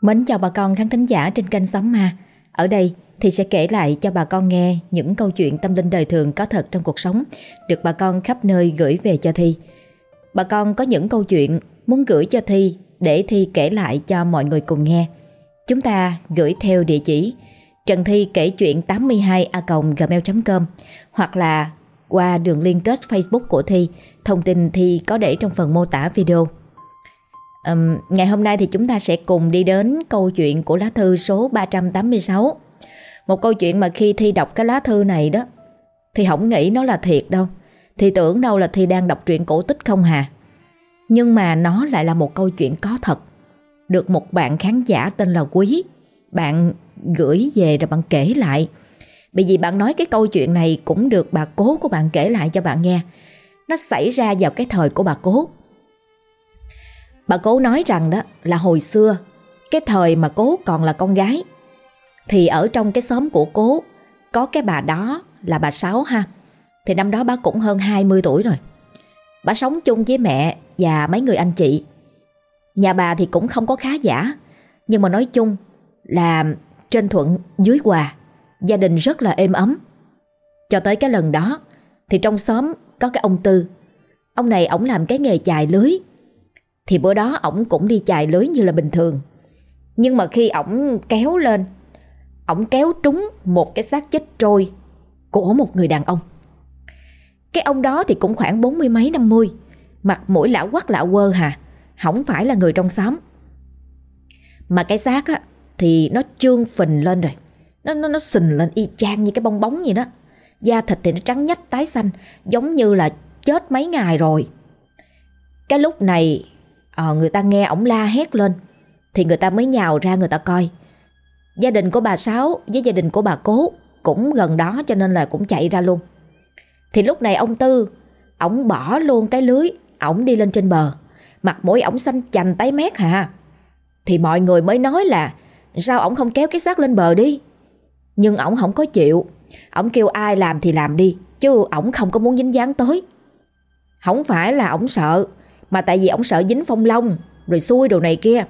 Mến chào bà con khán thính giả trên kênh Sóng Ma. Ở đây thì sẽ kể lại cho bà con nghe những câu chuyện tâm linh đời thường có thật trong cuộc sống được bà con khắp nơi gửi về cho Thi. Bà con có những câu chuyện muốn gửi cho Thi để Thi kể lại cho mọi người cùng nghe. Chúng ta gửi theo địa chỉ Trần Thi kể chuyện 82a.gmail.com hoặc là qua đường liên kết Facebook của Thi. Thông tin Thi có để trong phần mô tả video. Um, ngày hôm nay thì chúng ta sẽ cùng đi đến câu chuyện của lá thư số 386. Một câu chuyện mà khi Thi đọc cái lá thư này đó thì không nghĩ nó là thiệt đâu. Thì tưởng đâu là Thi đang đọc truyện cổ tích không hà. Nhưng mà nó lại là một câu chuyện có thật. Được một bạn khán giả tên là Quý. Bạn gửi về rồi bạn kể lại. Bởi vì bạn nói cái câu chuyện này cũng được bà cố của bạn kể lại cho bạn nghe. Nó xảy ra vào cái thời của bà cố. Bà cố nói rằng đó là hồi xưa, cái thời mà cố còn là con gái, thì ở trong cái xóm của cố có cái bà đó là bà Sáu ha. Thì năm đó bà cũng hơn 20 tuổi rồi. Bà sống chung với mẹ và mấy người anh chị. Nhà bà thì cũng không có khá giả, nhưng mà nói chung là trên thuận dưới hòa, gia đình rất là êm ấm. Cho tới cái lần đó thì trong xóm có cái ông Tư. Ông này ổng làm cái nghề chài lưới thì bữa đó ổng cũng đi chài lưới như là bình thường. Nhưng mà khi ổng kéo lên, Ổng kéo trúng một cái xác chết trôi Của một người đàn ông. Cái ông đó thì cũng khoảng bốn mươi mấy, năm mươi, Mặt mũi lão quắc lão quơ hà Không phải là người trong xóm. Mà cái xác á, Thì nó trương phình lên rồi. Nó nó nó sình lên y chang như cái bong bóng vậy đó. Da thịt thì nó trắng nhách tái xanh, Giống như là chết mấy ngày rồi. Cái lúc này à, người ta nghe ổng la hét lên thì người ta mới nhào ra người ta coi. Gia đình của bà Sáu với gia đình của bà Cố cũng gần đó cho nên là cũng chạy ra luôn. Thì lúc này ông Tư, ổng bỏ luôn cái lưới, ổng đi lên trên bờ. Mặt mũi ổng xanh chành tái mét hả? Thì mọi người mới nói là sao ổng không kéo cái xác lên bờ đi. Nhưng ổng không có chịu. Ổng kêu ai làm thì làm đi, chứ ổng không có muốn dính dáng tới. Không phải là ổng sợ, mà tại vì ổng sợ dính phong long rồi xui đồ này kia.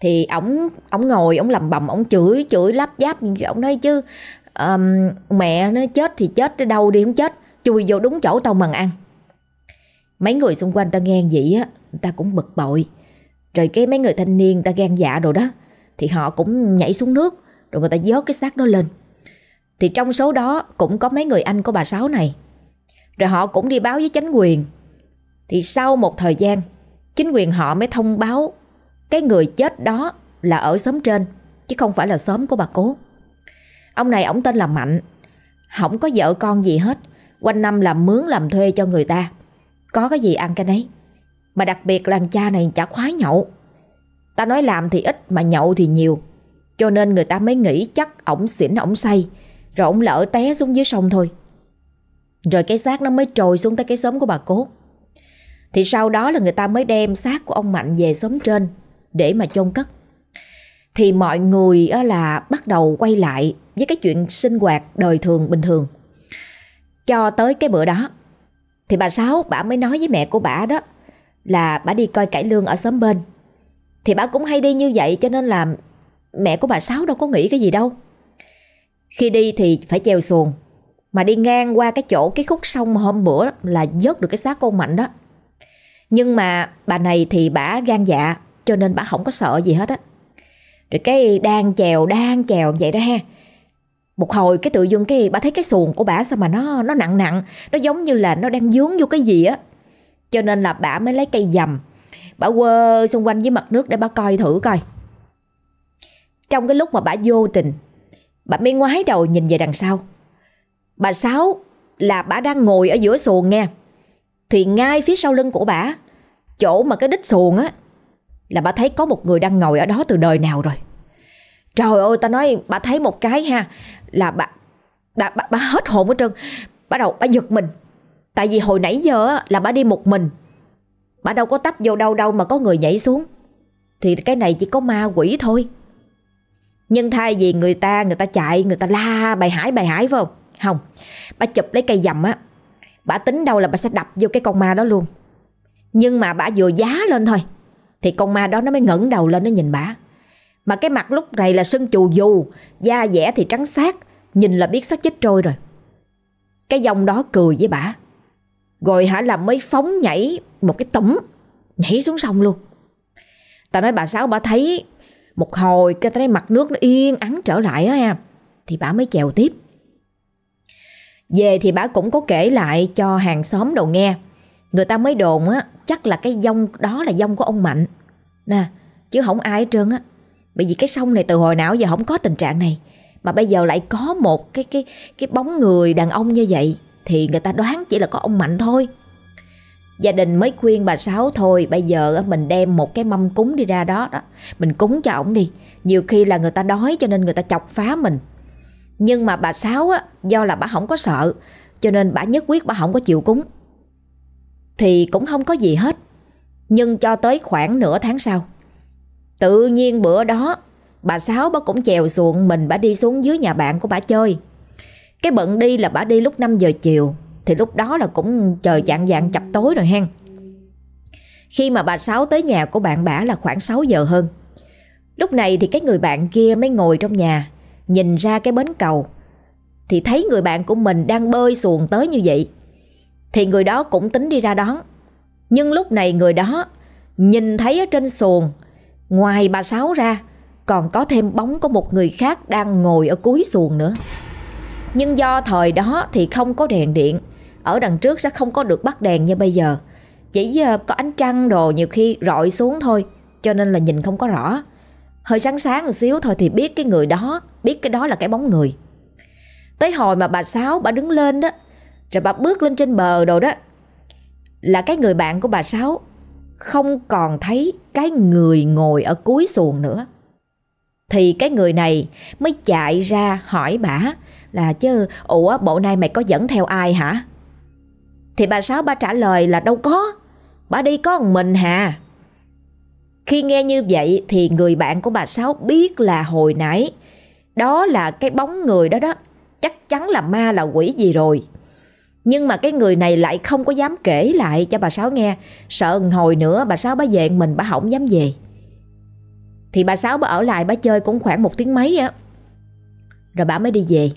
Thì ổng ổng ngồi ổng lầm bầm ổng chửi chửi lắp giáp ổng nói chứ um, mẹ nó chết thì chết tới đâu đi không chết chui vô đúng chỗ tao mần ăn. Mấy người xung quanh ta nghe vậy á ta cũng bực bội. Rồi cái mấy người thanh niên ta gan dạ đồ đó thì họ cũng nhảy xuống nước rồi người ta vớt cái xác đó lên. Thì trong số đó cũng có mấy người anh của bà Sáu này. Rồi họ cũng đi báo với chánh quyền thì sau một thời gian, chính quyền họ mới thông báo cái người chết đó là ở xóm trên, chứ không phải là xóm của bà cố. Ông này ổng tên là Mạnh, không có vợ con gì hết, quanh năm làm mướn làm thuê cho người ta. Có cái gì ăn cái nấy. Mà đặc biệt là cha này chả khoái nhậu. Ta nói làm thì ít mà nhậu thì nhiều. Cho nên người ta mới nghĩ chắc ổng xỉn ổng say, rồi ổng lỡ té xuống dưới sông thôi. Rồi cái xác nó mới trồi xuống tới cái xóm của bà cố. Thì sau đó là người ta mới đem xác của ông Mạnh về xóm trên, để mà chôn cất. Thì mọi người là bắt đầu quay lại với cái chuyện sinh hoạt đời thường, bình thường. Cho tới cái bữa đó, thì bà Sáu, bà mới nói với mẹ của bà đó, là bà đi coi cải lương ở xóm bên. Thì bà cũng hay đi như vậy, cho nên là mẹ của bà Sáu đâu có nghĩ cái gì đâu. Khi đi thì phải treo xuồng, mà đi ngang qua cái chỗ, cái khúc sông hôm bữa là vớt được cái xác con Mạnh đó. Nhưng mà bà này thì bà gan dạ cho nên bà không có sợ gì hết á. Rồi cái đang chèo, đang chèo vậy đó ha. Một hồi cái tự dưng cái bà thấy cái xuồng của bà sao mà nó nó nặng nặng, nó giống như là nó đang dướng vô cái gì á. Cho nên là bà mới lấy cây dầm, bà quơ xung quanh với mặt nước để bà coi thử coi. Trong cái lúc mà bà vô tình, bà mới ngoái đầu nhìn về đằng sau. Bà Sáu là bà đang ngồi ở giữa xuồng nghe. Thì ngay phía sau lưng của bà Chỗ mà cái đích xuồng á Là bà thấy có một người đang ngồi ở đó từ đời nào rồi. Trời ơi ta nói bà thấy một cái ha Là bà bà, bà, bà hết hồn hết trơn. Bắt đầu bà giật mình. Tại vì hồi nãy giờ là bà đi một mình. Bà đâu có tấp vô đâu đâu mà có người nhảy xuống. Thì cái này chỉ có ma quỷ thôi. Nhưng thay vì người ta Người ta chạy Người ta la bài hải bài hải phải không? Không. Bà chụp lấy cây dầm á Bà tính đâu là bà sẽ đập vô cái con ma đó luôn. Nhưng mà bà vừa giá lên thôi. Thì con ma đó nó mới ngẩng đầu lên nó nhìn bà. Mà cái mặt lúc này là sưng chù dù, Da dẻ thì trắng xác, Nhìn là biết xác chết trôi rồi. Cái dòng đó cười với bà. Rồi hả làm mới phóng nhảy Một cái tấm, Nhảy xuống sông luôn. Tao nói bà Sáu, bà thấy Một hồi cái thấy mặt nước nó yên ắng trở lại á ha, Thì bà mới chèo tiếp. Về thì bà cũng có kể lại cho hàng xóm đầu nghe. Người ta mới đồn á, Chắc là cái dông, đó là dông của ông Mạnh. Nè, chứ không ai hết trơn á. Bởi vì cái sông này từ hồi nào giờ không có tình trạng này. Mà bây giờ lại có một cái cái cái bóng người đàn ông như vậy, Thì người ta đoán chỉ là có ông Mạnh thôi. Gia đình mới khuyên bà Sáu, thôi, Bây giờ mình đem một cái mâm cúng đi ra đó đó. Mình cúng cho ổng đi. Nhiều khi là người ta đói cho nên người ta chọc phá mình. Nhưng mà bà Sáu á, Do là bà không có sợ, Cho nên bà nhất quyết bà không có chịu cúng. Thì cũng không có gì hết. Nhưng cho tới khoảng nửa tháng sau, Tự nhiên bữa đó, Bà Sáu bà cũng chèo xuồng mình bà đi xuống dưới nhà bạn của bà chơi. Cái bận đi là bà đi lúc 5 giờ chiều, Thì lúc đó là cũng trời dạng dạng chập tối rồi hen. Khi mà bà Sáu tới nhà của bạn bả là khoảng 6 giờ hơn. Lúc này thì cái người bạn kia mới ngồi trong nhà, Nhìn ra cái bến cầu, Thì thấy người bạn của mình đang bơi xuồng tới như vậy. Thì người đó cũng tính đi ra đón. Nhưng lúc này người đó Nhìn thấy ở trên xuồng, Ngoài bà Sáu ra, Còn có thêm bóng của một người khác Đang ngồi ở cuối xuồng nữa. Nhưng do thời đó thì không có đèn điện, Ở đằng trước sẽ không có được bắt đèn như bây giờ. Chỉ ờ, có ánh trăng đồ nhiều khi rọi xuống thôi, Cho nên là nhìn không có rõ. Hơi sáng sáng một xíu thôi thì biết cái người đó, Biết cái đó là cái bóng người. Tới hồi mà bà Sáu bà đứng lên đó rồi bà bước lên trên bờ đồ đó. Là cái người bạn của bà Sáu. Không còn thấy cái người ngồi ở cuối xuồng nữa. Thì cái người này mới chạy ra hỏi bà Là, chứ, Ủa, bộ này mày có dẫn theo ai hả? Thì bà Sáu, bà trả lời là, đâu có. Bà đi có một mình hà. Khi nghe như vậy thì người bạn của bà Sáu biết là hồi nãy Đó là cái bóng người đó đó. Chắc chắn là ma là quỷ gì rồi. Nhưng mà cái người này lại không có dám kể lại cho bà Sáu nghe. Sợ hồi nữa bà Sáu bà về mình, bà không dám về. Thì bà Sáu bà ở lại bà chơi cũng khoảng một tiếng mấy á. Rồi bà mới đi về.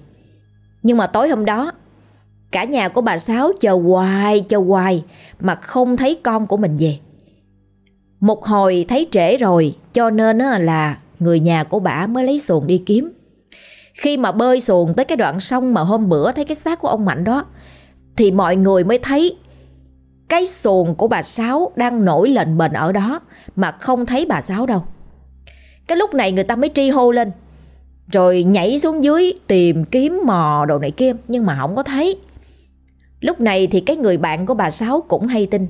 Nhưng mà tối hôm đó, Cả nhà của bà Sáu chờ hoài chờ hoài Mà không thấy con của mình về. Một hồi thấy trễ rồi, Cho nên là người nhà của bà mới lấy xuồng đi kiếm. Khi mà bơi xuồng tới cái đoạn sông mà hôm bữa thấy cái xác của ông Mạnh đó thì mọi người mới thấy cái xuồng của bà Sáu đang nổi lệnh bền ở đó mà không thấy bà Sáu đâu. Cái lúc này người ta mới tri hô lên, rồi nhảy xuống dưới tìm kiếm mò đồ này kia, nhưng mà không có thấy. Lúc này thì cái người bạn của bà Sáu cũng hay tin.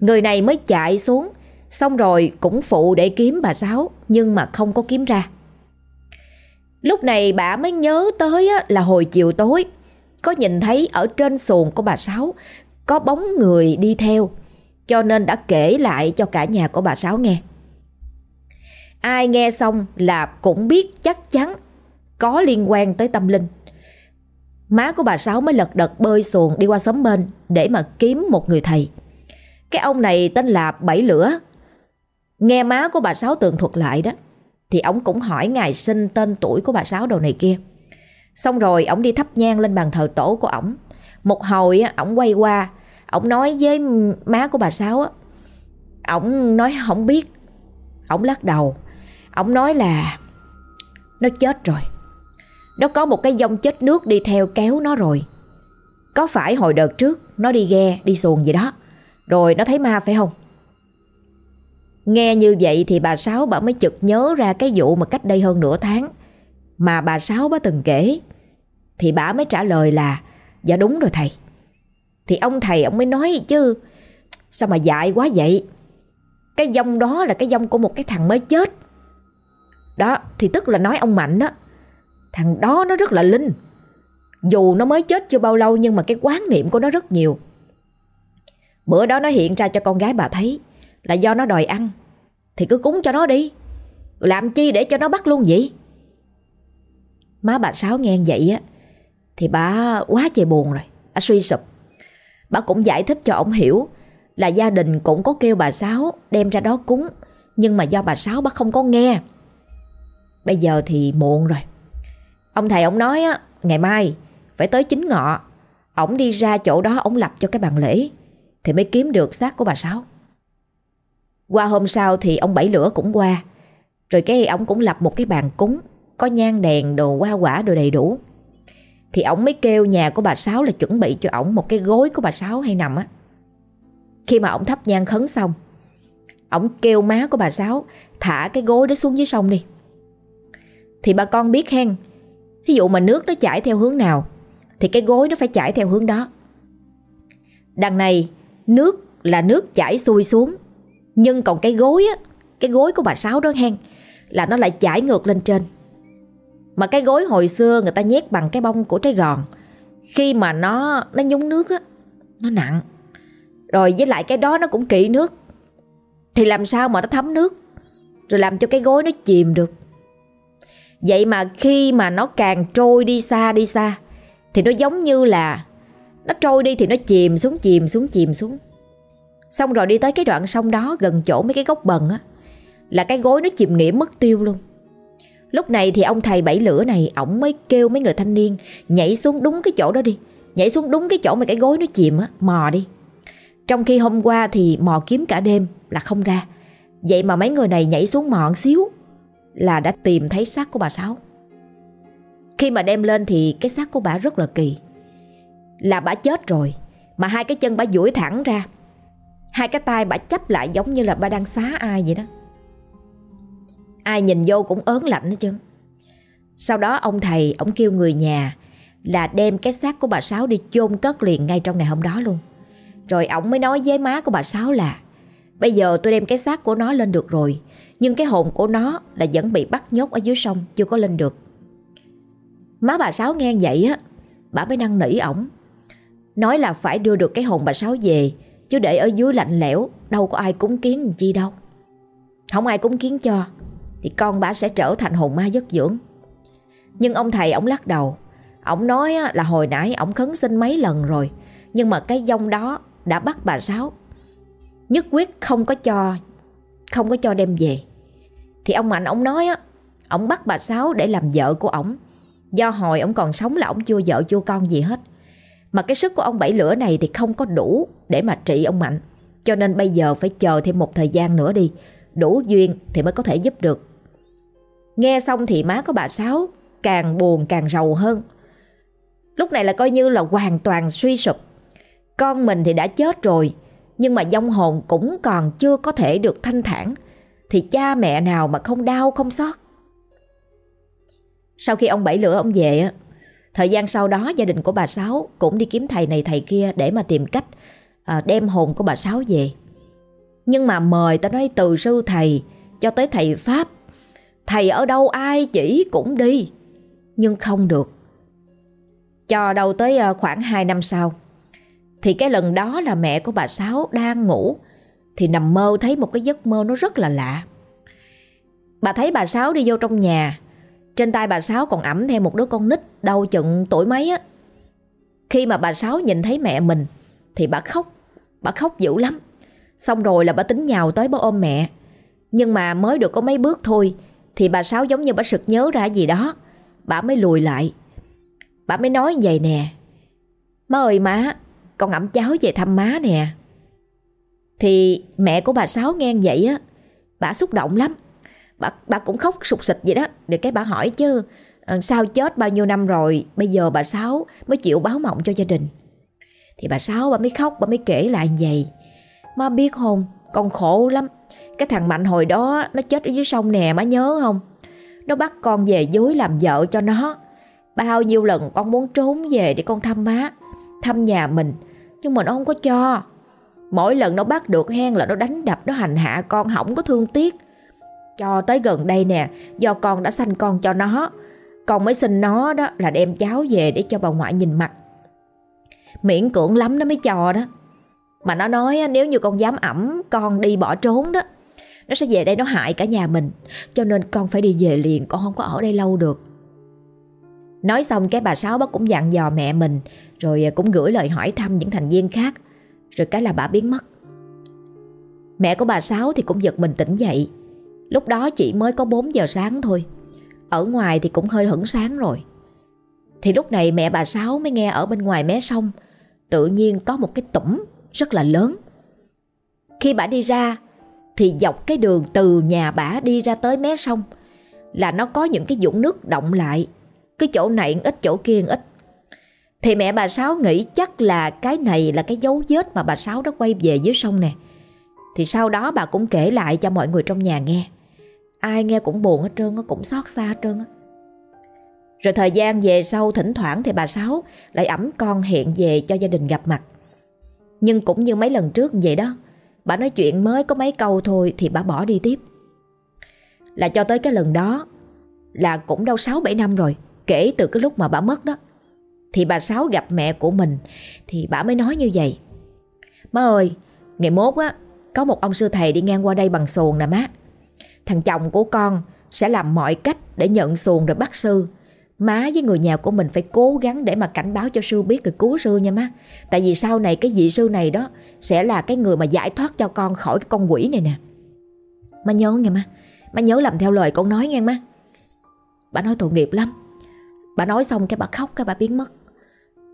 Người này mới chạy xuống, xong rồi cũng phụ để kiếm bà Sáu, nhưng mà không có kiếm ra. Lúc này bà mới nhớ tới là hồi chiều tối có nhìn thấy ở trên xuồng của bà Sáu có bóng người đi theo cho nên đã kể lại cho cả nhà của bà Sáu nghe. Ai nghe xong là cũng biết chắc chắn có liên quan tới tâm linh. Má của bà Sáu mới lật đật bơi xuồng đi qua xóm bên để mà kiếm một người thầy. Cái ông này tên là Bảy Lửa. Nghe má của bà Sáu tường thuật lại đó, thì ông cũng hỏi ngày sinh tên tuổi của bà Sáu đầu này kia. Xong rồi ổng đi thắp nhang lên bàn thờ tổ của ổng. Một hồi ổng quay qua, ổng nói với má của bà Sáu á, ổng nói không biết. Ổng lắc đầu, ổng nói là nó chết rồi. Nó có một cái dông chết nước đi theo kéo nó rồi. Có phải hồi đợt trước nó đi ghe, đi xuồng gì đó. Rồi nó thấy ma phải không? Nghe như vậy thì bà Sáu bà mới chực nhớ ra cái vụ mà cách đây hơn nửa tháng mà bà Sáu bà từng kể. Thì bà mới trả lời là Dạ đúng rồi thầy. Thì ông thầy ông mới nói chứ, Sao mà dại quá vậy? Cái dông đó là cái dông của một cái thằng mới chết. Đó, thì tức là nói ông Mạnh đó Thằng đó nó rất là linh. Dù nó mới chết chưa bao lâu Nhưng mà cái quán niệm của nó rất nhiều. Bữa đó nó hiện ra cho con gái bà thấy Là do nó đòi ăn. Thì cứ cúng cho nó đi. Làm chi để cho nó bắt luôn vậy? Má bà Sáu nghe vậy á, Thì bà quá trời buồn rồi, Bà suy sụp. Bà cũng giải thích cho ông hiểu Là gia đình cũng có kêu bà Sáu Đem ra đó cúng, Nhưng mà do bà Sáu bà không có nghe. Bây giờ thì muộn rồi. Ông thầy ông nói á, Ngày mai phải tới chính ngọ Ông đi ra chỗ đó ông lập cho cái bàn lễ, Thì mới kiếm được xác của bà Sáu. Qua hôm sau thì ông Bảy Lửa cũng qua, Rồi cái ông cũng lập một cái bàn cúng. Có nhang đèn, đồ hoa quả đồ đầy đủ. Thì ổng mới kêu nhà của bà Sáu là chuẩn bị cho ổng một cái gối của bà Sáu hay nằm á. Khi mà ổng thắp nhang khấn xong, Ổng kêu má của bà Sáu, Thả cái gối đó xuống dưới sông đi. Thì bà con biết hen, Thí dụ mà nước nó chảy theo hướng nào, Thì cái gối nó phải chảy theo hướng đó. Đằng này, Nước là nước chảy xuôi xuống, Nhưng còn cái gối á, Cái gối của bà Sáu đó hen, Là nó lại chảy ngược lên trên. Mà cái gối hồi xưa người ta nhét bằng cái bông của trái gòn. Khi mà nó nó nhúng nước á, Nó nặng. Rồi với lại cái đó nó cũng kỵ nước. Thì làm sao mà nó thấm nước? Rồi làm cho cái gối nó chìm được. Vậy mà khi mà nó càng trôi đi xa đi xa, Thì nó giống như là Nó trôi đi thì nó chìm xuống chìm xuống chìm xuống. Xong rồi đi tới cái đoạn sông đó gần chỗ mấy cái gốc bần á, Là cái gối nó chìm nghĩa mất tiêu luôn. Lúc này thì ông thầy bảy lửa này Ổng mới kêu mấy người thanh niên Nhảy xuống đúng cái chỗ đó đi Nhảy xuống đúng cái chỗ mà cái gối nó chìm á Mò đi Trong khi hôm qua thì mò kiếm cả đêm là không ra Vậy mà mấy người này nhảy xuống mò xíu là đã tìm thấy xác của bà Sáu. Khi mà đem lên thì cái xác của bà rất là kỳ. Là bà chết rồi, mà hai cái chân bà duỗi thẳng ra. Hai cái tay bà chấp lại giống như là bà đang xá ai vậy đó. Ai nhìn vô cũng ớn lạnh hết chứ. Sau đó ông thầy, ông kêu người nhà là đem cái xác của bà Sáu đi chôn cất liền ngay trong ngày hôm đó luôn. Rồi ông mới nói với má của bà Sáu là Bây giờ tôi đem cái xác của nó lên được rồi nhưng cái hồn của nó là vẫn bị bắt nhốt ở dưới sông Chưa có lên được Má bà Sáu nghe vậy á Bà mới năn nỉ ổng Nói là phải đưa được cái hồn bà Sáu về Chứ để ở dưới lạnh lẽo Đâu có ai cúng kiến chi đâu Không ai cúng kiến cho thì con bà sẽ trở thành hồn ma giấc dưỡng. Nhưng ông thầy ổng lắc đầu. Ổng nói là hồi nãy ổng khấn xin mấy lần rồi, Nhưng mà cái dông đó đã bắt bà Sáu. Nhất quyết không có cho, Không có cho đem về. Thì ông Mạnh, ông nói á, Ông bắt bà Sáu để làm vợ của ổng Do hồi ông còn sống là ông chưa vợ chưa con gì hết. Mà cái sức của ông Bảy Lửa này thì không có đủ để mà trị ông Mạnh. Cho nên bây giờ phải chờ thêm một thời gian nữa đi. Đủ duyên thì mới có thể giúp được. Nghe xong thì má của bà Sáu càng buồn càng rầu hơn Lúc này là coi như là hoàn toàn suy sụp Con mình thì đã chết rồi Nhưng mà dông hồn cũng còn chưa có thể được thanh thản thì cha mẹ nào mà không đau không xót. Sau khi ông bảy lửa ông về, thời gian sau đó gia đình của bà Sáu cũng đi kiếm thầy này thầy kia để mà tìm cách à, đem hồn của bà Sáu về. Nhưng mà mời ta nói từ sư thầy cho tới thầy Pháp, thầy ở đâu ai chỉ cũng đi, nhưng không được. Cho đâu tới ờ, khoảng 2 năm sau, thì cái lần đó là mẹ của bà Sáu đang ngủ thì nằm mơ thấy một cái giấc mơ nó rất là lạ. Bà thấy bà Sáu đi vô trong nhà, trên tay bà Sáu còn ẩm theo một đứa con nít đâu chừng tuổi mấy á. Khi mà bà Sáu nhìn thấy mẹ mình thì bà khóc, bà khóc dữ lắm. Xong rồi là bà tính nhào tới bà ôm mẹ. Nhưng mà mới được có mấy bước thôi thì bà Sáu giống như bà sực nhớ ra gì đó. Bà mới lùi lại. Bà mới nói vậy nè. Má ơi má, con ẩm cháu về thăm má nè. Thì mẹ của bà Sáu nghe vậy á Bà xúc động lắm Bà, bà cũng khóc sụt sịch vậy đó Để cái bà hỏi chứ ờ, Sao chết bao nhiêu năm rồi Bây giờ bà Sáu mới chịu báo mộng cho gia đình Thì bà Sáu bà mới khóc Bà mới kể lại vậy Má biết không Con khổ lắm cái thằng Mạnh hồi đó, Nó chết ở dưới sông nè, má nhớ không? Nó bắt con về dưới làm vợ cho nó. Bao nhiêu lần con muốn trốn về để con thăm má, Thăm nhà mình, Nhưng mà nó không có cho. Mỗi lần nó bắt được hen là nó đánh đập, Nó hành hạ con không có thương tiếc. Cho tới gần đây nè, Do con đã sanh con cho nó, Con mới xin nó đó, là đem cháu về Để cho bà ngoại nhìn mặt. Miễn cưỡng lắm nó mới cho đó. Mà nó nói nếu như con dám ẩm Con đi bỏ trốn đó nó sẽ về đây nó hại cả nhà mình. Cho nên con phải đi về liền, Con không có ở đây lâu được. Nói xong, cái bà Sáu bác cũng dặn dò mẹ mình, Rồi cũng gửi lời hỏi thăm những thành viên khác. Rồi cái là bà biến mất. Mẹ của bà Sáu thì cũng giật mình tỉnh dậy. Lúc đó chỉ mới có 4 giờ sáng thôi. Ở ngoài thì cũng hơi hửng sáng rồi. Thì lúc này mẹ bà Sáu mới nghe ở bên ngoài mé sông. Tự nhiên có một cái tủm rất là lớn. Khi bà đi ra thì dọc cái đường từ nhà bả đi ra tới mé sông, Là nó có những cái dũng nước động lại. Cái chỗ này ít, chỗ kia ít. Thì mẹ bà Sáu nghĩ chắc là cái này là cái dấu vết mà bà Sáu đã quay về dưới sông nè. Thì sau đó bà cũng kể lại cho mọi người trong nhà nghe. Ai nghe cũng buồn hết trơn Cũng xót xa hết trơn Rồi thời gian về sau thỉnh thoảng Thì bà Sáu lại ẩm con hiện về cho gia đình gặp mặt. Nhưng cũng như mấy lần trước vậy đó Bà nói chuyện mới có mấy câu thôi Thì bà bỏ đi tiếp Là cho tới cái lần đó, Là cũng đâu 6-7 năm rồi, Kể từ cái lúc mà bà mất đó, Thì bà Sáu gặp mẹ của mình Thì bà mới nói như vậy Má ơi, Ngày mốt á, Có một ông sư thầy đi ngang qua đây bằng xuồng nè má Thằng chồng của con sẽ làm mọi cách để nhận xuồng rồi bắt sư. Má với người nhà của mình phải cố gắng để mà cảnh báo cho sư biết rồi cứu sư nha má. Tại vì sau này cái vị sư này đó sẽ là cái người mà giải thoát cho con khỏi cái con quỷ này nè. Má nhớ nghe má. Má nhớ làm theo lời con nói nghe má. Bà nói tội nghiệp lắm. Bà nói xong cái bà khóc cái bà biến mất.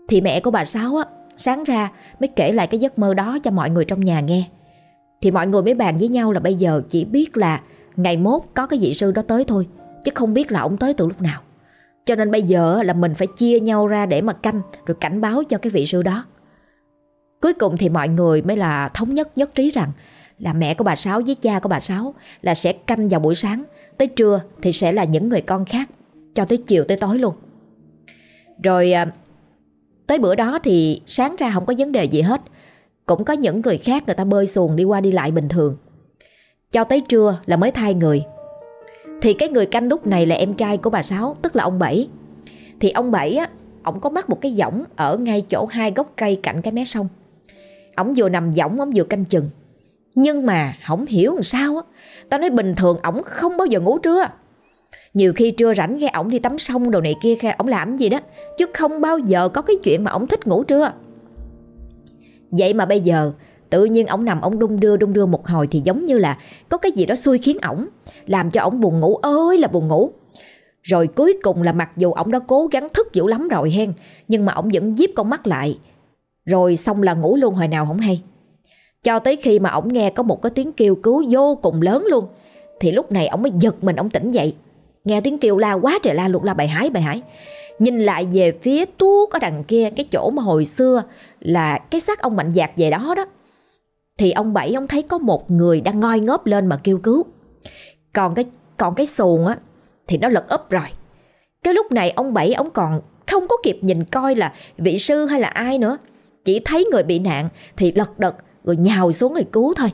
Thì mẹ của bà Sáu á, sáng ra mới kể lại cái giấc mơ đó cho mọi người trong nhà nghe. Thì mọi người mới bàn với nhau là bây giờ chỉ biết là Ngày mốt có cái vị sư đó tới thôi Chứ không biết là ông tới từ lúc nào Cho nên bây giờ là mình phải chia nhau ra để mà canh Rồi cảnh báo cho cái vị sư đó Cuối cùng thì mọi người mới là thống nhất nhất trí rằng Là mẹ của bà Sáu với cha của bà Sáu Là sẽ canh vào buổi sáng. Tới trưa thì sẽ là những người con khác, Cho tới chiều, tới tối luôn. Rồi à, Tới bữa đó thì sáng ra không có vấn đề gì hết. Cũng có những người khác, người ta bơi xuồng đi qua đi lại bình thường. Cho tới trưa là mới thay người. Thì cái người canh lúc này là em trai của bà Sáu, Tức là ông Bảy. Thì ông Bảy á Ông có mắc một cái võng ở ngay chỗ hai gốc cây cạnh cái mé sông ổng vừa nằm võng ổng vừa canh chừng Nhưng mà không hiểu làm sao á Tao nói bình thường ổng không bao giờ ngủ trưa Nhiều khi trưa rảnh nghe ổng đi tắm sông đồ này kia khe ổng làm gì đó Chứ không bao giờ có cái chuyện mà ổng thích ngủ trưa Vậy mà bây giờ Tự nhiên ổng nằm ổng đung đưa đung đưa một hồi thì giống như là có cái gì đó xui khiến ổng, làm cho ổng buồn ngủ ơi là buồn ngủ. Rồi cuối cùng là mặc dù ổng đã cố gắng thức dữ lắm rồi hen, nhưng mà ổng vẫn díp con mắt lại. Rồi xong là ngủ luôn hồi nào không hay. Cho tới khi mà ổng nghe có một cái tiếng kêu cứu vô cùng lớn luôn, thì lúc này ổng mới giật mình ổng tỉnh dậy. Nghe tiếng kêu la quá trời la luôn la bài hái bài hái. Nhìn lại về phía tuốt ở đằng kia Cái chỗ mà hồi xưa Là cái xác ông Mạnh Dạc về đó đó thì ông Bảy ông thấy có một người đang ngoi ngớp lên mà kêu cứu. Còn cái còn cái xuồng á thì nó lật úp rồi. Cái lúc này ông Bảy ông còn không có kịp nhìn coi là vị sư hay là ai nữa. Chỉ thấy người bị nạn thì lật đật rồi nhào xuống người cứu thôi.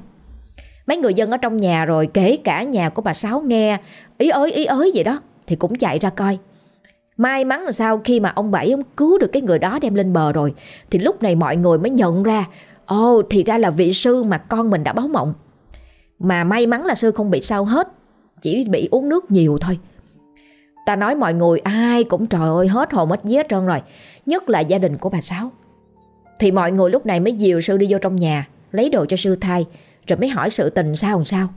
Mấy người dân ở trong nhà rồi, kể cả nhà của bà Sáu nghe, ý ới ý ới vậy đó, thì cũng chạy ra coi. May mắn là sao khi mà ông Bảy ông cứu được cái người đó đem lên bờ rồi, thì lúc này mọi người mới nhận ra, Ồ, thì ra là vị sư mà con mình đã báo mộng Mà may mắn là sư không bị sao hết, Chỉ bị uống nước nhiều thôi Ta nói mọi người ai cũng trời ơi, hết hồn, hết vía trơn rồi, Nhất là gia đình của bà Sáu thì mọi người lúc này mới dìu sư đi vô trong nhà Lấy đồ cho sư thay Rồi mới hỏi sự tình sao làm sao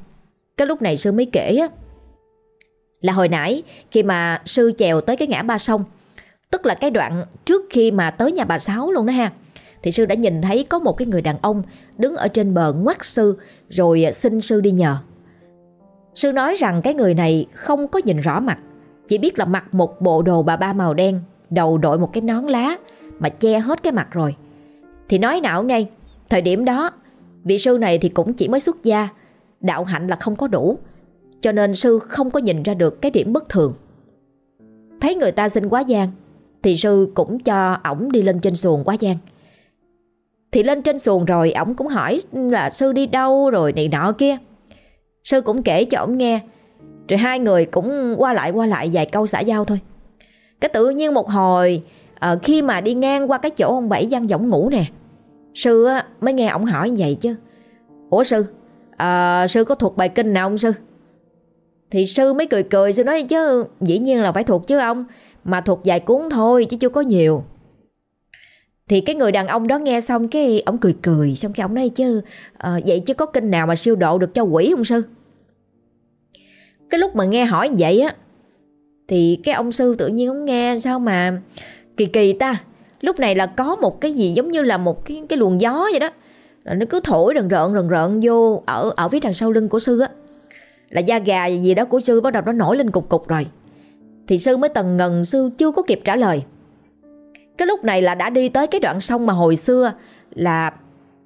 Cái lúc này sư mới kể á Là hồi nãy khi mà sư chèo tới cái ngã ba sông Tức là cái đoạn trước khi mà tới nhà bà Sáu luôn đó ha thì sư đã nhìn thấy có một cái người đàn ông đứng ở trên bờ ngoắt sư rồi xin sư đi nhờ. Sư nói rằng cái người này không có nhìn rõ mặt, chỉ biết là mặc một bộ đồ bà ba màu đen, đầu đội một cái nón lá mà che hết cái mặt rồi. Thì nói não ngay, thời điểm đó vị sư này thì cũng chỉ mới xuất gia, đạo hạnh là không có đủ, cho nên sư không có nhìn ra được cái điểm bất thường. Thấy người ta xin quá giang, thì sư cũng cho ổng đi lên trên xuồng quá giang. Thì lên trên xuồng rồi ổng cũng hỏi là sư đi đâu rồi này nọ kia. Sư cũng kể cho ổng nghe. Rồi hai người cũng qua lại qua lại vài câu xã giao thôi. Cái tự nhiên một hồi à, khi mà đi ngang qua cái chỗ ông Bảy văn giọng ngủ nè. Sư á, mới nghe ông hỏi vậy chứ. Ủa sư, à, sư có thuộc bài kinh nào không sư? Thì sư mới cười cười sư nói chứ dĩ nhiên là phải thuộc chứ ông. Mà thuộc vài cuốn thôi chứ chưa có nhiều. Thì cái người đàn ông đó nghe xong cái ông cười cười Xong cái ông nói chứ à, Vậy chứ có kinh nào mà siêu độ được cho quỷ không sư Cái lúc mà nghe hỏi vậy á Thì cái ông sư tự nhiên ông nghe Sao mà kỳ kỳ ta. Lúc này là có một cái gì giống như là một cái, cái luồng gió vậy đó. Rồi nó cứ thổi rần rợn rần rợn vô ở ở phía đằng sau lưng của sư á. Là da gà gì đó của sư bắt đầu nó nổi lên cục cục rồi. Thì sư mới tần ngần sư chưa có kịp trả lời. Cái lúc này là đã đi tới cái đoạn sông mà hồi xưa là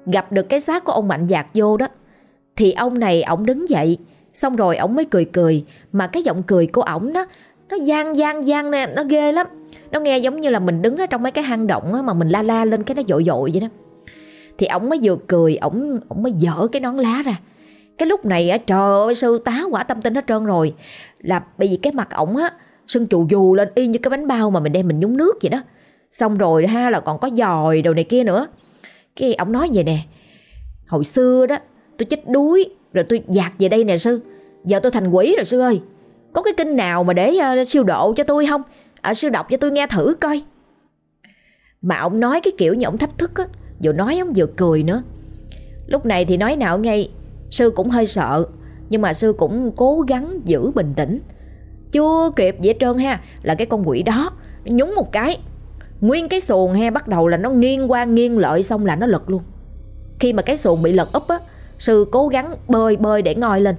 gặp được cái xác của ông mạnh dạc vô đó. Thì ông này ổng đứng dậy xong rồi ổng mới cười cười. Mà cái giọng cười của ổng đó nó gian gian gian nè nó ghê lắm nó nghe giống như là mình đứng ở trong mấy cái hang động á, mà mình la la lên cái nó dội dội vậy đó. Thì ổng mới vừa cười ổng ổng mới dở cái nón lá ra. Cái lúc này á trời ơi sư tá quả tâm tinh hết trơn rồi. Là bởi vì cái mặt ổng á sưng chù dù lên y như cái bánh bao mà mình đem mình nhúng nước vậy đó. Xong rồi ha là còn có giòi đồ này kia nữa. Cái ổng nói vậy nè hồi xưa đó tôi chết đuối rồi tôi dạt về đây nè sư. Giờ tôi thành quỷ rồi sư ơi. Có cái kinh nào mà để uh, siêu độ cho tôi không? À, sư đọc cho tôi nghe thử coi. Mà ông nói cái kiểu như ông thách thức á Vừa nói ông vừa cười nữa. Lúc này thì nói nào ngay Sư cũng hơi sợ Nhưng mà sư cũng cố gắng giữ bình tĩnh. Chưa kịp dễ trơn ha Là cái con quỷ đó Nhúng một cái. Nguyên cái xuồng he bắt đầu là nó nghiêng qua nghiêng lợi Xong là nó lật luôn. Khi mà cái xuồng bị lật úp á Sư cố gắng bơi bơi để ngoi lên.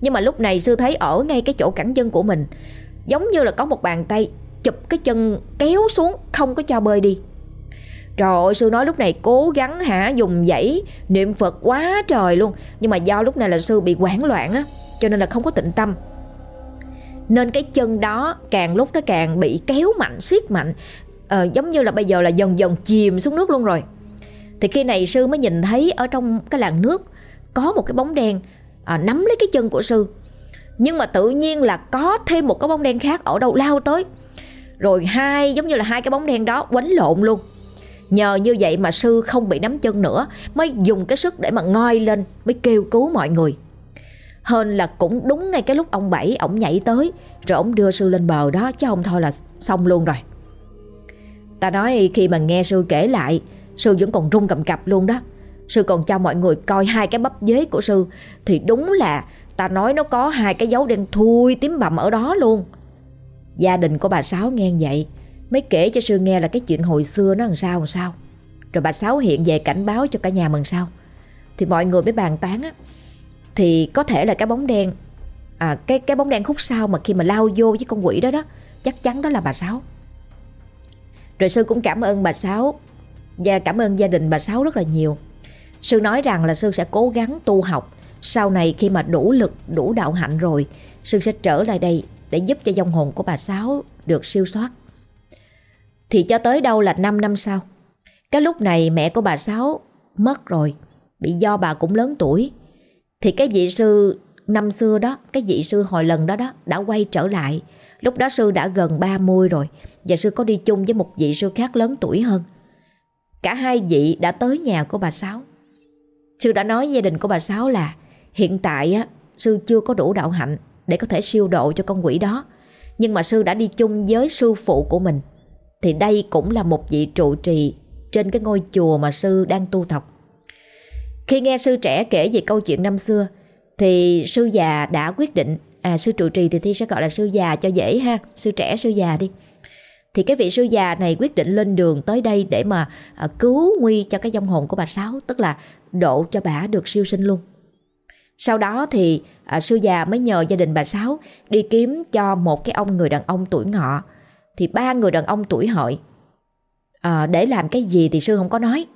Nhưng mà lúc này sư thấy ở ngay cái chỗ cẳng chân của mình Giống như là có một bàn tay Chụp cái chân kéo xuống Không có cho bơi đi. Trời ơi sư nói lúc này cố gắng hả? Dùng dãy niệm Phật quá trời luôn. Nhưng mà do lúc này là sư bị quảng loạn á Cho nên là không có tịnh tâm. Nên cái chân đó càng lúc nó càng bị kéo mạnh siết mạnh. À, Giống như là bây giờ là dần dần chìm xuống nước luôn rồi. Thì khi này sư mới nhìn thấy ở trong cái làn nước Có một cái bóng đen à, nắm lấy cái chân của sư. Nhưng mà tự nhiên là có thêm một cái bóng đen khác ở đâu lao tới. Rồi hai, giống như là hai cái bóng đen đó quấn lộn luôn. Nhờ như vậy mà sư không bị nắm chân nữa, Mới dùng cái sức để mà ngoi lên, Mới kêu cứu mọi người. Hơn là cũng đúng ngay cái lúc ông Bảy Ông nhảy tới, Rồi ông đưa sư lên bờ đó, Chứ không thôi là xong luôn rồi. Ta nói khi mà nghe sư kể lại, Sư vẫn còn run cầm cập luôn đó. Sư còn cho mọi người coi hai cái bắp dế của sư, Thì đúng là Ta nói nó có hai cái dấu đen thui tím bầm ở đó luôn. Gia đình của bà Sáu nghe vậy Mới kể cho sư nghe là cái chuyện hồi xưa nó làm sao làm sao. Rồi bà Sáu hiện về cảnh báo cho cả nhà mừng sao. Thì mọi người mới bàn tán á Thì có thể là cái bóng đen à, cái cái bóng đen khúc sau mà khi mà lao vô với con quỷ đó đó Chắc chắn đó là bà Sáu. Rồi sư cũng cảm ơn bà Sáu Và cảm ơn gia đình bà Sáu rất là nhiều. Sư nói rằng là sư sẽ cố gắng tu học Sau này khi mà đủ lực, đủ đạo hạnh rồi Sư sẽ trở lại đây để giúp cho dòng hồn của bà Sáu được siêu thoát. Thì cho tới đâu là 5 năm sau Cái lúc này mẹ của bà Sáu mất rồi Bị do bà cũng lớn tuổi. Thì cái vị sư năm xưa đó Cái vị sư hồi lần đó đó Đã quay trở lại. Lúc đó sư đã gần 30 rồi Và sư có đi chung với một vị sư khác lớn tuổi hơn. Cả hai vị đã tới nhà của bà Sáu. Sư đã nói gia đình của bà Sáu là Hiện tại á, sư chưa có đủ đạo hạnh. Để có thể siêu độ cho con quỷ đó Nhưng mà sư đã đi chung với sư phụ của mình thì đây cũng là một vị trụ trì trên cái ngôi chùa mà sư đang tu học. Khi nghe sư trẻ kể về câu chuyện năm xưa thì sư già đã quyết định à sư trụ trì thì thi sẽ gọi là sư già cho dễ ha, sư trẻ sư già đi. Thì cái vị sư già này quyết định lên đường tới đây để mà à, cứu nguy cho cái dòng hồn của bà Sáu, tức là độ cho bà được siêu sinh luôn. Sau đó thì à, sư già mới nhờ gia đình bà Sáu đi kiếm cho một cái ông người đàn ông tuổi ngọ. Thì ba người đàn ông tuổi hợi à, để làm cái gì thì sư không có nói.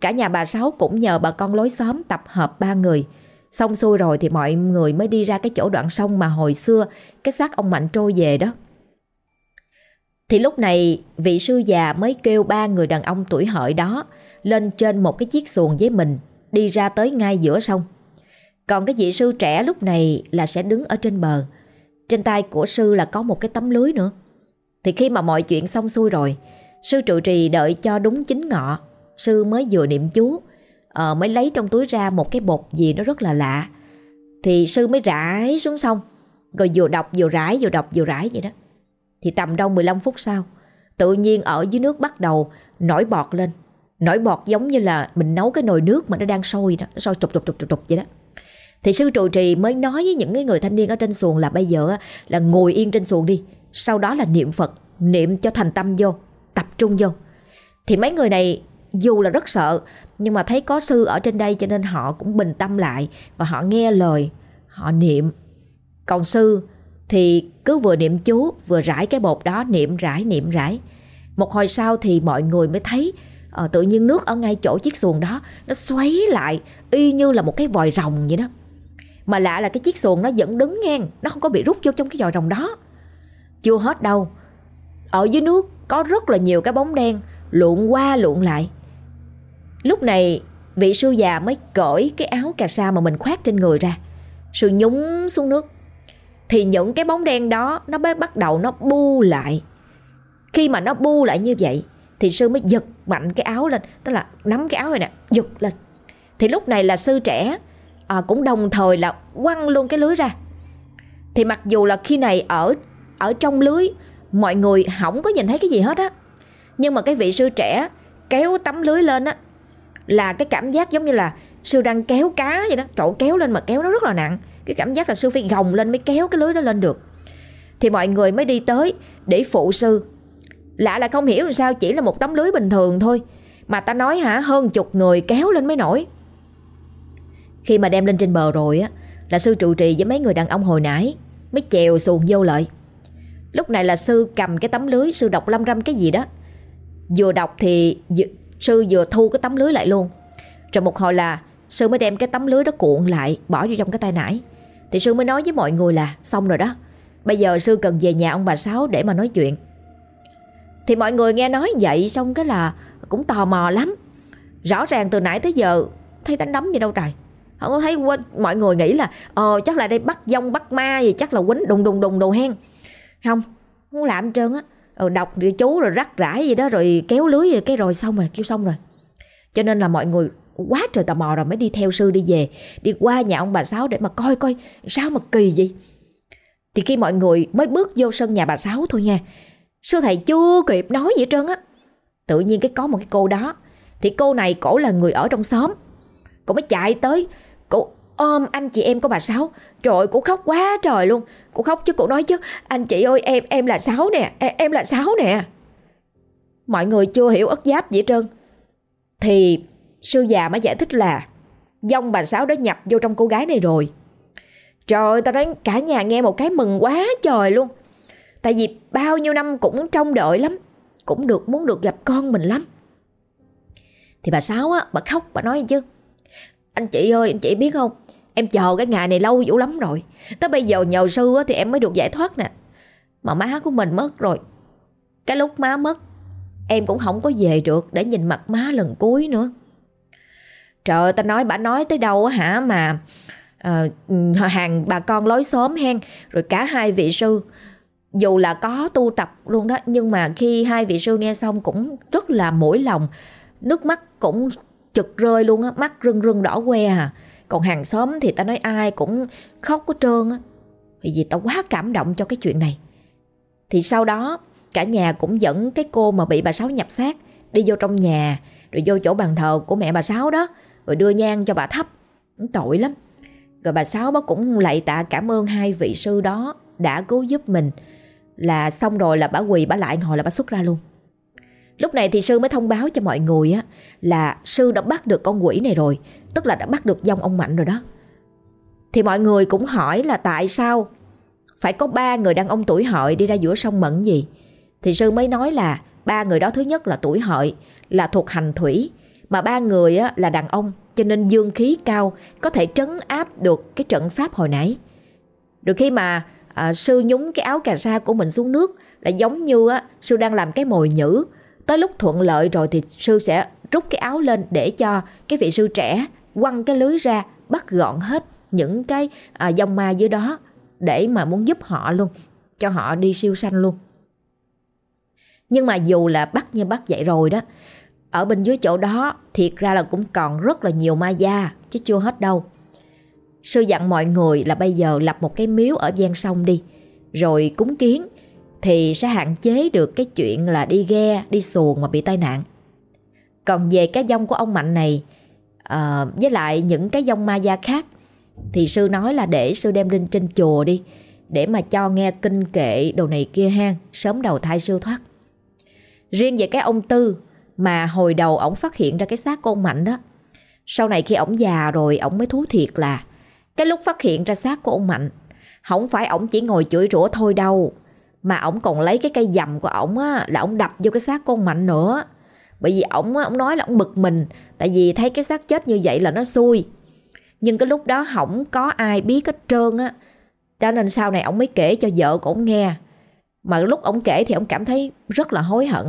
Cả nhà bà sáu cũng nhờ bà con lối xóm tập hợp ba người. Xong xuôi rồi thì mọi người mới đi ra cái chỗ đoạn sông mà hồi xưa cái xác ông mạnh trôi về đó. Thì lúc này vị sư già mới kêu ba người đàn ông tuổi hợi đó lên trên một cái chiếc xuồng với mình đi ra tới ngay giữa sông còn cái vị sư trẻ lúc này là sẽ đứng ở trên bờ. Trên tay của sư là có một cái tấm lưới nữa. Thì khi mà mọi chuyện xong xuôi rồi Sư trụ trì đợi cho đúng chính ngọ. Sư mới vừa niệm chú ờ, Mới lấy trong túi ra một cái bột gì nó rất là lạ. Thì sư mới rải xuống sông Rồi vừa đọc vừa rải vừa đọc vừa rải vậy đó. Thì tầm đâu 15 phút sau Tự nhiên ở dưới nước bắt đầu nổi bọt lên. Nổi bọt giống như là mình nấu cái nồi nước mà nó đang sôi đó Nó sôi trục trục trục trục trục vậy đó. Thì sư trụ trì mới nói với những cái người thanh niên ở trên xuồng là bây giờ là ngồi yên trên xuồng đi. Sau đó là niệm Phật Niệm cho thành tâm vô Tập trung vô. Thì mấy người này dù là rất sợ Nhưng mà thấy có sư ở trên đây cho nên họ cũng bình tâm lại Và họ nghe lời Họ niệm. Còn sư thì cứ vừa niệm chú Vừa rải cái bột đó niệm rải niệm rải. Một hồi sau thì mọi người mới thấy uh, Tự nhiên nước ở ngay chỗ chiếc xuồng đó Nó xoáy lại Y như là một cái vòi rồng vậy đó. Mà lạ là cái chiếc xuồng nó vẫn đứng ngang, Nó không có bị rút vô trong cái vòi rồng đó. Chưa hết đâu. Ở dưới nước có rất là nhiều cái bóng đen, luộn qua luộn lại. Lúc này, vị sư già mới cởi cái áo cà sa mà mình khoác trên người ra. Sư nhúng xuống nước. Thì những cái bóng đen đó, nó mới bắt đầu nó bu lại. Khi mà nó bu lại như vậy, Thì sư mới giật mạnh cái áo lên. Tức là nắm cái áo này nè, Giật lên. Thì lúc này là sư trẻ à, Cũng đồng thời là quăng luôn cái lưới ra. Thì mặc dù là khi này ở ở trong lưới Mọi người không có nhìn thấy cái gì hết á. Nhưng mà cái vị sư trẻ kéo tấm lưới lên á là cái cảm giác giống như là sư đang kéo cá vậy đó. Trộn kéo lên mà kéo nó rất là nặng. Cái cảm giác là sư phải gồng lên mới kéo cái lưới đó lên được. Thì mọi người mới đi tới để phụ sư. Lạ là không hiểu làm sao chỉ là một tấm lưới bình thường thôi. Mà ta nói hả hơn chục người kéo lên mới nổi khi mà đem lên trên bờ rồi á, là sư trụ trì với mấy người đàn ông hồi nãy, mới chèo xuồng vô lợi. Lúc này là sư cầm cái tấm lưới, sư đọc lâm râm cái gì đó. Vừa đọc thì Sư vừa thu cái tấm lưới lại luôn. Rồi một hồi là Sư mới đem cái tấm lưới đó cuộn lại, Bỏ vô trong cái tay nải Thì Sư mới nói với mọi người là Xong rồi đó. Bây giờ Sư cần về nhà ông bà Sáu để mà nói chuyện. Thì mọi người nghe nói vậy Xong cái là cũng tò mò lắm. Rõ ràng từ nãy tới giờ, Thấy đánh đấm gì đâu trời. Không có thấy mọi người nghĩ là Ờ chắc là đây bắt dông bắt ma gì Chắc là quýnh đùng đùng đùng đồ hen. Không Không làm trơn á. Ờ, đọc chú rồi rắc rải gì đó rồi kéo lưới gì cái rồi xong rồi kêu xong rồi. Cho nên là mọi người quá trời tò mò rồi mới đi theo sư đi về. Đi qua nhà ông bà sáu để mà coi coi sao mà kỳ vậy. Thì khi mọi người mới bước vô sân nhà bà sáu thôi nha. Sư thầy chưa kịp nói gì hết trơn á. Tự nhiên cái có một cái cô đó. Thì cô này cổ là người ở trong xóm. Cô mới chạy tới cô ôm um, anh chị em của bà sáu. Trời ơi, cô khóc quá trời luôn. Cô khóc chứ cô nói chứ. Anh chị ơi em em là Sáu nè. Em, em là Sáu nè. Mọi người chưa hiểu ất giáp gì hết trơn. Thì sư già mới giải thích là Dông bà Sáu đã nhập vô trong cô gái này rồi. Trời ơi tao nói cả nhà nghe một cái mừng quá trời luôn. Tại vì bao nhiêu năm cũng trông đợi lắm. Cũng được muốn được gặp con mình lắm. Thì bà Sáu á Bà khóc bà nói chứ. Anh chị ơi anh chị biết không? Em chờ cái ngày này lâu dữ lắm rồi. Tới bây giờ nhờ sư thì em mới được giải thoát nè. Mà má của mình mất rồi. Cái lúc má mất Em cũng không có về được Để nhìn mặt má lần cuối nữa. Trời ơi ta nói bà nói tới đâu hả mà à, Hàng bà con lối xóm hen Rồi cả hai vị sư. Dù là có tu tập luôn đó Nhưng mà khi hai vị sư nghe xong Cũng rất là mũi lòng Nước mắt cũng chực rơi luôn á, Mắt rưng rưng đỏ que à. Còn hàng xóm thì ta nói ai cũng khóc có trơn á. Vì vì tao quá cảm động cho cái chuyện này. Thì sau đó, cả nhà cũng dẫn cái cô mà bị bà Sáu nhập xác Đi vô trong nhà, Rồi vô chỗ bàn thờ của mẹ bà Sáu đó, Rồi đưa nhang cho bà thấp. Tội lắm. Rồi bà Sáu cũng lạy tạ cảm ơn hai vị sư đó Đã cứu giúp mình. Là xong rồi là bà quỳ bà lại ngồi là bà xuất ra luôn. Lúc này thì sư mới thông báo cho mọi người á là sư đã bắt được con quỷ này rồi Tức là đã bắt được dòng ông Mạnh rồi đó. Thì mọi người cũng hỏi là tại sao Phải có ba người đàn ông tuổi hợi đi ra giữa sông mẫn gì Thì sư mới nói là ba người đó thứ nhất là tuổi hợi Là thuộc hành thủy Mà ba người á, là đàn ông Cho nên dương khí cao Có thể trấn áp được cái trận pháp hồi nãy. Rồi khi mà à, sư nhúng cái áo cà sa của mình xuống nước Là giống như á, sư đang làm cái mồi nhữ Tới lúc thuận lợi rồi thì sư sẽ rút cái áo lên để cho cái vị sư trẻ quăng cái lưới ra bắt gọn hết những cái à, dòng ma dưới đó để mà muốn giúp họ luôn cho họ đi siêu sanh luôn. Nhưng mà dù là bắt như bắt vậy rồi đó ở bên dưới chỗ đó thiệt ra là cũng còn rất là nhiều ma gia chứ chưa hết đâu. Sư dặn mọi người là bây giờ lập một cái miếu ở ven sông đi rồi cúng kiến thì sẽ hạn chế được cái chuyện là đi ghe đi xuồng mà bị tai nạn. Còn về cái dông của ông mạnh này à, với lại những cái dông ma gia khác Thì sư nói là để sư đem lên trên chùa đi Để mà cho nghe kinh kệ đồ này kia hang Sớm đầu thai siêu thoát. Riêng về cái ông Tư Mà hồi đầu ổng phát hiện ra cái xác của ông Mạnh đó Sau này khi ổng già rồi Ổng mới thú thiệt là Cái lúc phát hiện ra xác của ông Mạnh Không phải ổng chỉ ngồi chửi rủa thôi đâu mà ổng còn lấy cái cây dầm của ổng á, Là ổng đập vô cái xác con Mạnh nữa. Bởi vì ổng ổng nói là ổng bực mình, Tại vì thấy cái xác chết như vậy là nó xui. Nhưng cái lúc đó không có ai biết hết trơn á. Cho nên sau này ổng mới kể cho vợ của ổng nghe. Mà lúc ổng kể thì ổng cảm thấy rất là hối hận.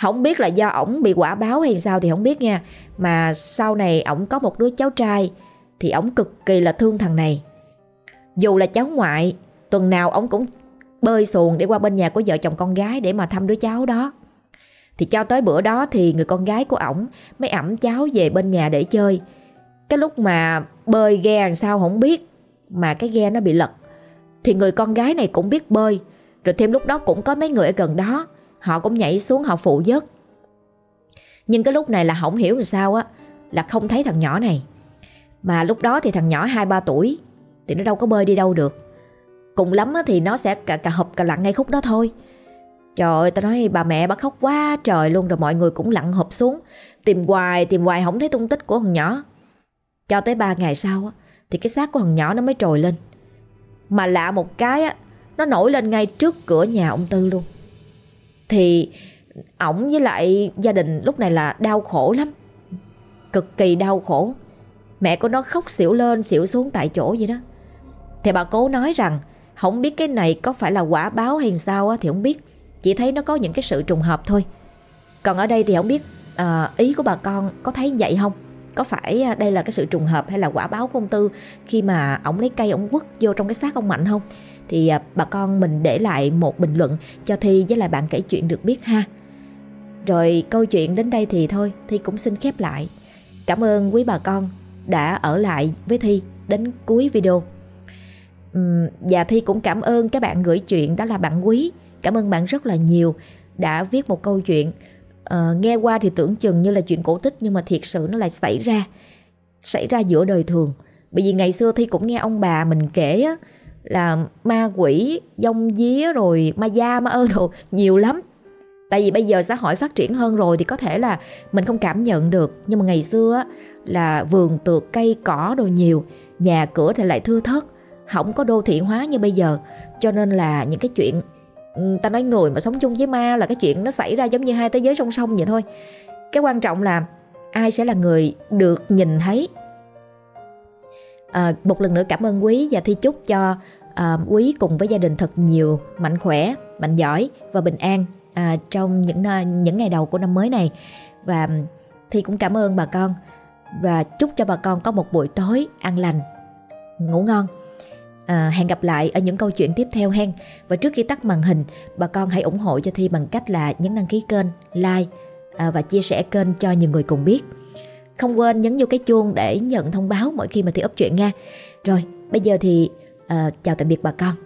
Không biết là do ổng bị quả báo hay sao thì không biết nha. Mà sau này ổng có một đứa cháu trai Thì ổng cực kỳ là thương thằng này. Dù là cháu ngoại, Tuần nào ổng cũng bơi xuồng để qua bên nhà của vợ chồng con gái để mà thăm đứa cháu đó thì cho tới bữa đó thì người con gái của ổng mới ẩm cháu về bên nhà để chơi. Cái lúc mà bơi ghe làm sao không biết mà cái ghe nó bị lật. Thì người con gái này cũng biết bơi. Rồi thêm lúc đó cũng có mấy người ở gần đó. Họ cũng nhảy xuống họ phụ vớt. Nhưng cái lúc này là không hiểu làm sao á. Là không thấy thằng nhỏ này. Mà lúc đó thì thằng nhỏ 2-3 tuổi. Thì nó đâu có bơi đi đâu được. Cùng lắm thì nó sẽ cả, cả hộp cả lặng ngay khúc đó thôi. Trời ơi, tao nói bà mẹ bà khóc quá trời luôn rồi mọi người cũng lặn hộp xuống. Tìm hoài, tìm hoài không thấy tung tích của thằng nhỏ. Cho tới 3 ngày sau thì cái xác của thằng nhỏ nó mới trồi lên. Mà lạ một cái á, nó nổi lên ngay trước cửa nhà ông Tư luôn. Thì ổng với lại gia đình lúc này là đau khổ lắm. Cực kỳ đau khổ. Mẹ của nó khóc xỉu lên xỉu xuống tại chỗ vậy đó. Thì bà cố nói rằng không biết cái này có phải là quả báo hay sao thì không biết. Chỉ thấy nó có những cái sự trùng hợp thôi. Còn ở đây thì không biết à, ý của bà con có thấy vậy không? Có phải à, đây là cái sự trùng hợp hay là quả báo của ông Tư Khi mà ổng lấy cây ổng quất vô trong cái xác ông Mạnh không? Thì à, bà con mình để lại một bình luận cho Thi với lại bạn kể chuyện được biết ha. Rồi câu chuyện đến đây thì thôi Thi cũng xin khép lại. Cảm ơn quý bà con đã ở lại với Thi đến cuối video. Và Thi cũng cảm ơn các bạn gửi chuyện đó là bạn quý. Cảm ơn bạn rất là nhiều đã viết một câu chuyện. À, nghe qua thì tưởng chừng như là chuyện cổ tích nhưng mà thiệt sự nó lại xảy ra xảy ra giữa đời thường. Bởi vì ngày xưa thi cũng nghe ông bà mình kể á, là ma quỷ dông día rồi ma da ma ơ đồ nhiều lắm. Tại vì bây giờ xã hội phát triển hơn rồi thì có thể là mình không cảm nhận được. Nhưng mà ngày xưa á, là vườn tược cây cỏ đồ nhiều nhà cửa thì lại thưa thớt không có đô thị hóa như bây giờ. Cho nên là những cái chuyện ừ, ta nói người mà sống chung với ma là cái chuyện nó xảy ra giống như hai thế giới song song vậy thôi. Cái quan trọng là ai sẽ là người được nhìn thấy. À, một lần nữa cảm ơn quý và thi chúc cho à, quý cùng với gia đình thật nhiều mạnh khỏe mạnh giỏi và bình an à, trong những à, những ngày đầu của năm mới này. Và thi cũng cảm ơn bà con và chúc cho bà con có một buổi tối an lành ngủ ngon. À, hẹn gặp lại ở những câu chuyện tiếp theo hen. Và trước khi tắt màn hình Bà con hãy ủng hộ cho Thi bằng cách là nhấn đăng ký kênh, like à, Và chia sẻ kênh cho nhiều người cùng biết. Không quên nhấn vô cái chuông để nhận thông báo mỗi khi mà Thi up chuyện nha. Rồi bây giờ thì à, chào tạm biệt bà con.